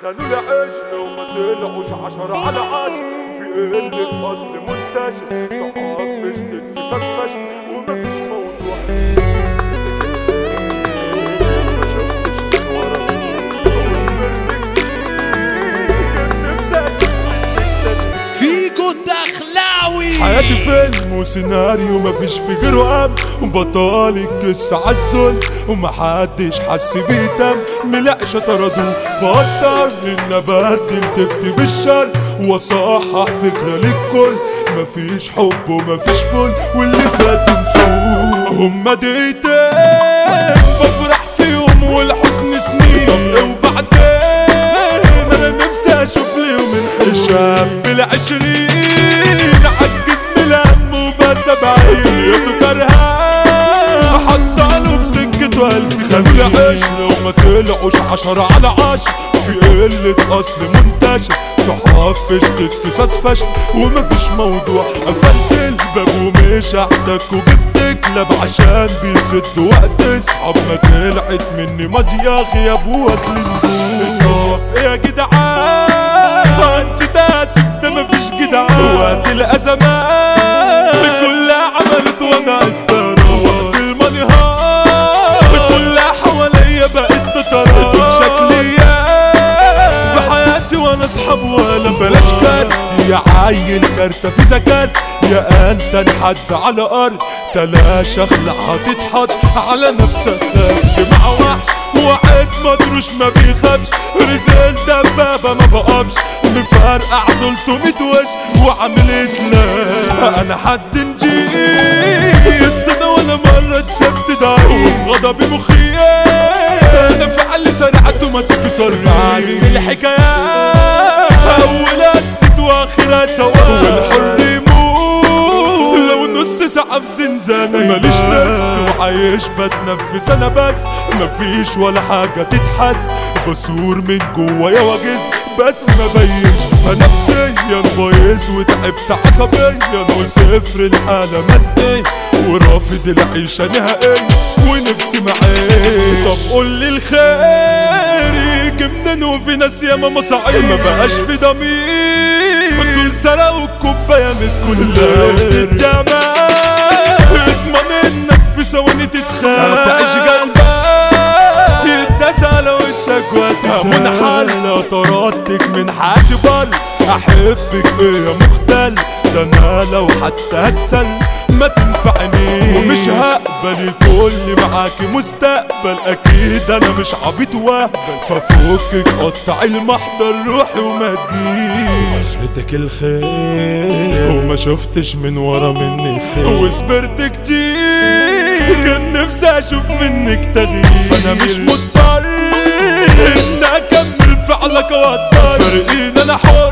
خانوا العشرة وما طلعوش عشرة على عشرة في قلة أصل منتشر. صحاب فشت قصص فشل. ومفيش موضوع حياتي فيلم وسيناريو مفيش في غيره أم وبطال القصة عالذل ومحدش حس بيه تم ملقش طردوه فكر ان ابدل تكتب الشر. واصحح فكرة للكل مفيش حب ومفيش فل. واللي فات نسوه هما دقيقتين ألف خلوا العشرة وما طلعوش عشرة على عشرة في قلة أصل منتشر صحاب فشت قصص فشل ومفيش موضوع قفلت الباب ومش هحتك وجبت كلاب عشان بيسد وقت اصحاب ما طلعت مني ماضية غياب واكل نجوم يا جدعان نسيت آسف ده مفيش جدعان. وقت الازمات اصحاب ولا بلاش كارت. يا عيل كارتة في زكاة. يا أنت حد على أرض. تلاشى اخلع هتتحط على نفسك. خاف مع وحش. وعد مدروش ما بيخافش. رزق دبابة ما بقفش. مفرقع 300 وش وعامل لا أنا حد نجيب. السنة ولا مرة اتشفت ضعيف غضبي مخيف أنا فعل سرعت وما تكسر بس الحكايات زنزانة ماليش نفس وعايش بتنفس. أنا بس مفيش ولا حاجة تتحس. بصور من جوايا واجز بس ما بينش. فنفسيا بايظ وتعبت عصبيا. وصفر الحالة مادية ورافض العيشة نهائيا. ونفسي معايش طب قول لي الخير يجي منين وفي ناس ياما مصاعب ما بقاش في ضمير. دول سرقوا الكوباية من تتخان تعيش جنبك يتداس على وشك وقت منحل طردتك من بر احبك إيه يا مختل ده أنا لو حتى هتسل ما تنفعنيش ومش هقبل يكون لي معاكي مستقبل أكيد أنا مش عبيط وهبل ففكك قطع المحضر روحي وما تجيش عشرتك الخير وما شفتش من ورا مني خير وصبرت كتير كان نفسي أشوف منك تغيير. فأنا مش مضطر إن أكمل فعلك واقدر فرقين أنا حر.